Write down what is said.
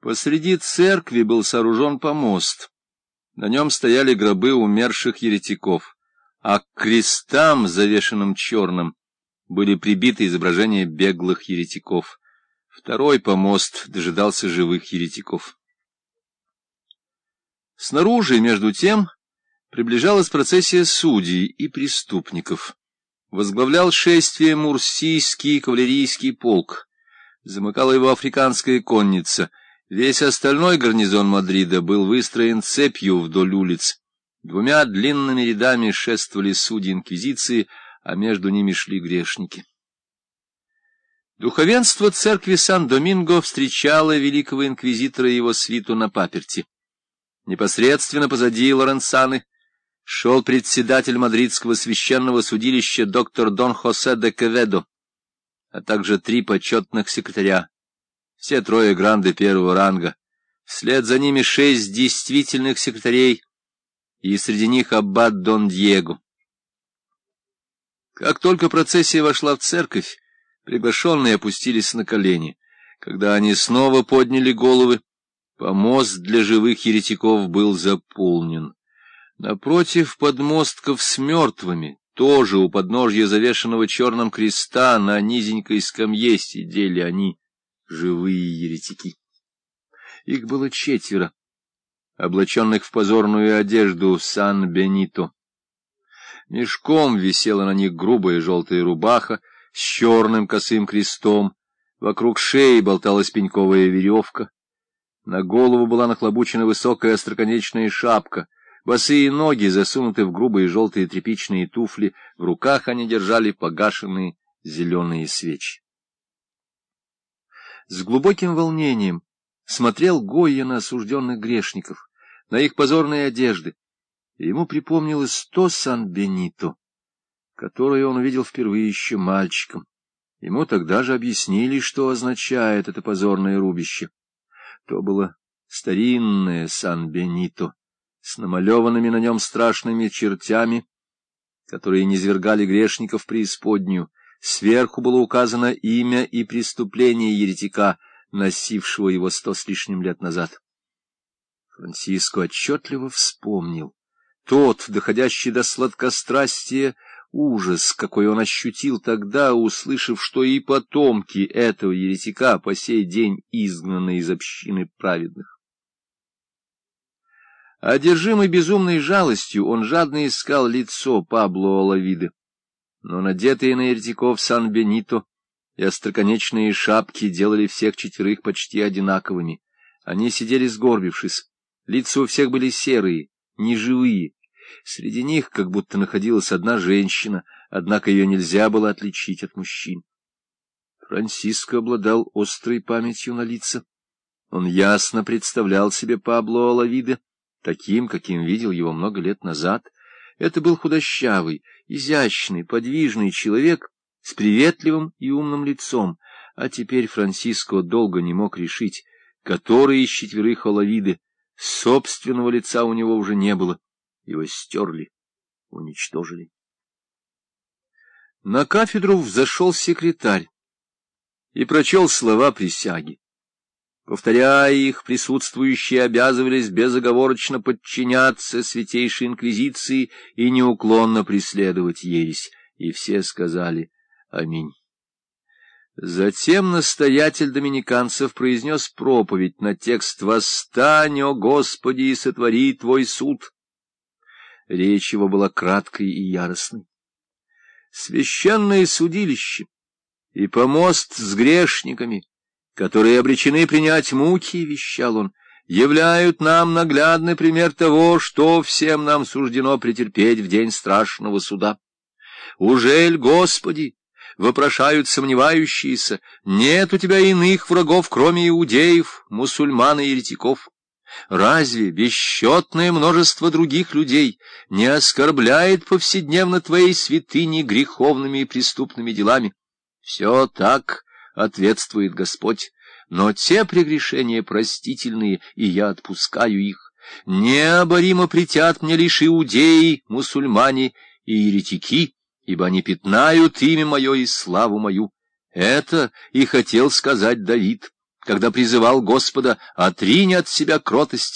Посреди церкви был сооружен помост. На нем стояли гробы умерших еретиков, а к крестам, завешенным черным, были прибиты изображения беглых еретиков. Второй помост дожидался живых еретиков. Снаружи, между тем, приближалась процессия судей и преступников. Возглавлял шествие Мурсийский кавалерийский полк. Замыкала его африканская конница — Весь остальной гарнизон Мадрида был выстроен цепью вдоль улиц. Двумя длинными рядами шествовали судьи инквизиции, а между ними шли грешники. Духовенство церкви Сан-Доминго встречало великого инквизитора и его свиту на паперти. Непосредственно позади Лоренцаны шел председатель мадридского священного судилища доктор Дон Хосе де Кеведо, а также три почетных секретаря все трое гранды первого ранга. Вслед за ними шесть действительных секретарей, и среди них аббат Дон Диего. Как только процессия вошла в церковь, приглашенные опустились на колени. Когда они снова подняли головы, помост для живых еретиков был заполнен. Напротив подмостков с мертвыми, тоже у подножья завешенного черным креста, на низенькой скамье сидели они живые еретики. Их было четверо, облаченных в позорную одежду Сан-Бенито. Мешком висела на них грубая желтая рубаха с черным косым крестом, вокруг шеи болталась пеньковая веревка, на голову была нахлобучена высокая остроконечная шапка, босые ноги засунуты в грубые желтые тряпичные туфли, в руках они держали погашенные зеленые свечи. С глубоким волнением смотрел Гойя на осужденных грешников, на их позорные одежды, и ему припомнилось то Сан-Бенито, которое он увидел впервые еще мальчиком. Ему тогда же объяснили, что означает это позорное рубище. То было старинное Сан-Бенито с намалеванными на нем страшными чертями, которые низвергали грешников преисподнюю, Сверху было указано имя и преступление еретика, носившего его сто с лишним лет назад. Франциско отчетливо вспомнил тот, доходящий до сладкострастия, ужас, какой он ощутил тогда, услышав, что и потомки этого еретика по сей день изгнаны из общины праведных. Одержимый безумной жалостью, он жадно искал лицо Пабло Олавиды но надетые на еретиков Сан-Бенито и остроконечные шапки делали всех четверых почти одинаковыми. Они сидели сгорбившись, лица у всех были серые, неживые. Среди них как будто находилась одна женщина, однако ее нельзя было отличить от мужчин. Франциско обладал острой памятью на лица. Он ясно представлял себе Пабло Олавиде, таким, каким видел его много лет назад — это был худощавый, изящный, подвижный человек с приветливым и умным лицом, а теперь Франциско долго не мог решить, который из четверых Оловиды собственного лица у него уже не было. Его стерли, уничтожили. На кафедру взошел секретарь и прочел слова присяги. Повторяя их, присутствующие обязывались безоговорочно подчиняться Святейшей Инквизиции и неуклонно преследовать ересь, и все сказали «Аминь». Затем настоятель доминиканцев произнес проповедь на текст «Восстань, о Господи, и сотвори Твой суд». Речь его была краткой и яростной. Священное судилище и помост с грешниками — которые обречены принять муки, — вещал он, — являют нам наглядный пример того, что всем нам суждено претерпеть в день страшного суда. Ужель, Господи, вопрошают сомневающиеся, нет у тебя иных врагов, кроме иудеев, мусульман и еретиков? Разве бесчетное множество других людей не оскорбляет повседневно твоей святыни греховными и преступными делами? Все так, ответствует Господь, но те прегрешения простительные, и я отпускаю их. Необоримо притят мне лишь иудеи, мусульмане и еретики, ибо они пятнают имя мое и славу мою. Это и хотел сказать Давид, когда призывал Господа «Отринь от себя кротость